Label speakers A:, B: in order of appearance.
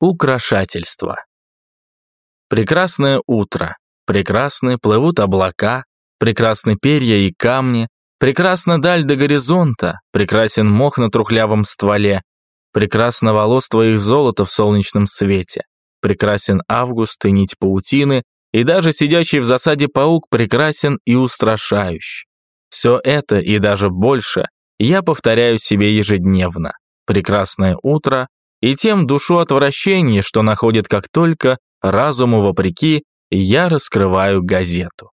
A: Украшательство. Прекрасное утро. Прекрасны плывут облака, прекрасны перья и камни, прекрасна даль до горизонта, прекрасен мох на трухлявом стволе, прекрасно волос твоих золота в солнечном свете, прекрасен август и нить паутины, и даже сидящий в засаде паук прекрасен и устрашающий. Все это и даже больше я повторяю себе ежедневно. Прекрасное утро и тем душу отвращения, что находит как только разуму вопреки, я раскрываю газету.